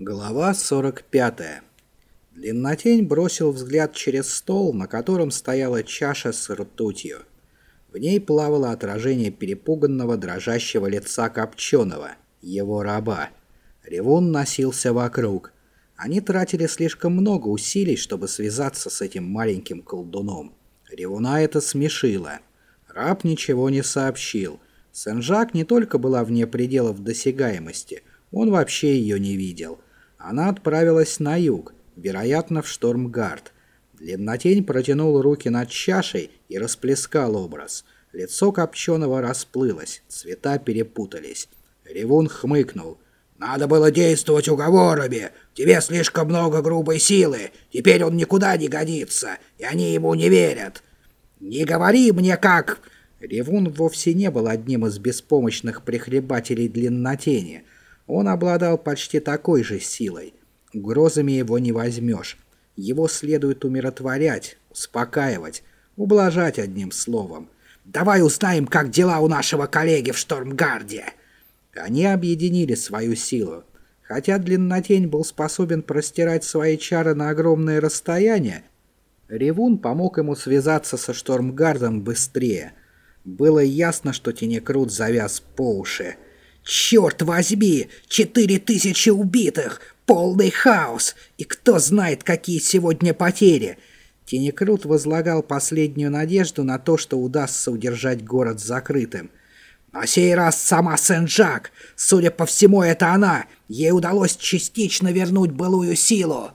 Глава 45. Длиннотень бросил взгляд через стол, на котором стояла чаша с ртутью. В ней плавало отражение перепуганного, дрожащего лица Копченого, его раба. Ревун носился вокруг. Они тратили слишком много усилий, чтобы связаться с этим маленьким колдуном. Ревуна это смешило. Раб ничего не сообщил. Сен-Жак не только была вне пределов досягаемости, он вообще ее не видел – она отправилась на юг, вероятно, в Штормгард. Длиннотень протянул руки над чашей и расплескал образ. Лицо Копченого расплылось, цвета перепутались. Ревун хмыкнул. «Надо было действовать уговорами. Тебе слишком много грубой силы. Теперь он никуда не годится, и они ему не верят. Не говори мне как...» Ревун вовсе не был одним из беспомощных прихлебателей длиннотени — он обладал почти такой же силой. Угрозами его не возьмешь. Его следует умиротворять, успокаивать, ублажать одним словом. «Давай узнаем, как дела у нашего коллеги в Штормгарде!» Они объединили свою силу. Хотя Длиннотень был способен простирать свои чары на огромное расстояние, Ревун помог ему связаться со Штормгардом быстрее. Было ясно, что Тенекрут завяз по уши. Черт возьми, четыре тысячи убитых, полный хаос, и кто знает, какие сегодня потери. Тенекрут возлагал последнюю надежду на то, что удастся удержать город закрытым. На сей раз сама Сен-Жак. Судя по всему, это она. Ей удалось частично вернуть былую силу.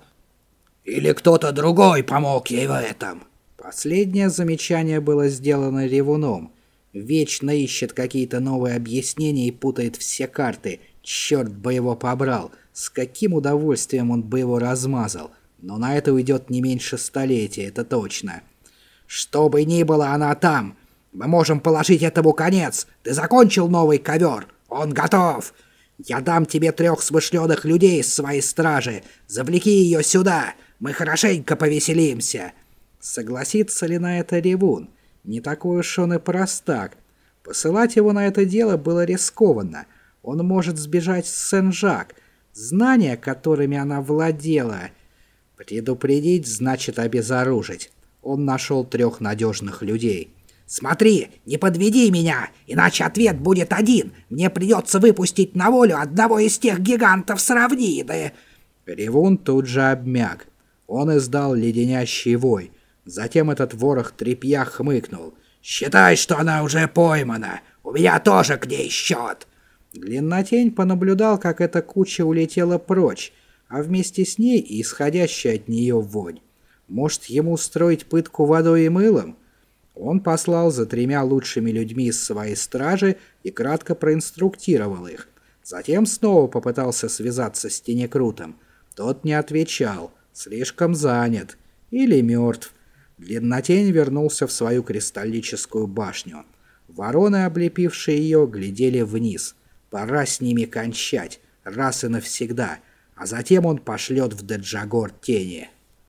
Или кто-то другой помог ей в этом. Последнее замечание было сделано ревуном. Вечно ищет какие-то новые объяснения и путает все карты. Черт бы его побрал. С каким удовольствием он бы его размазал. Но на это уйдет не меньше столетия, это точно. Что бы ни было, она там. Мы можем положить этому конец. Ты закончил новый ковер. Он готов. Я дам тебе трех смышленых людей из своей стражи. Завлеки ее сюда. Мы хорошенько повеселимся. Согласится ли на это Ревун? Не такой уж он и простак. Посылать его на это дело было рискованно. Он может сбежать с Сен-Жак. Знания, которыми она владела... Предупредить значит обезоружить. Он нашел трех надежных людей. «Смотри, не подведи меня, иначе ответ будет один. Мне придется выпустить на волю одного из тех гигантов с равнины». Ревун тут же обмяк. Он издал леденящий вой. Затем этот ворох тряпья хмыкнул. «Считай, что она уже поймана. У меня тоже к ней счет». Длиннотень понаблюдал, как эта куча улетела прочь, а вместе с ней и исходящая от нее вонь. Может, ему строить пытку водой и мылом? Он послал за тремя лучшими людьми из своей стражи и кратко проинструктировал их. Затем снова попытался связаться с Тенекрутом. Тот не отвечал, слишком занят или мертв. Длиннотень вернулся в свою кристаллическую башню. Вороны, облепившие ее, глядели вниз. Пора с ними кончать, раз и навсегда, а затем он пошлет в Деджагор тени.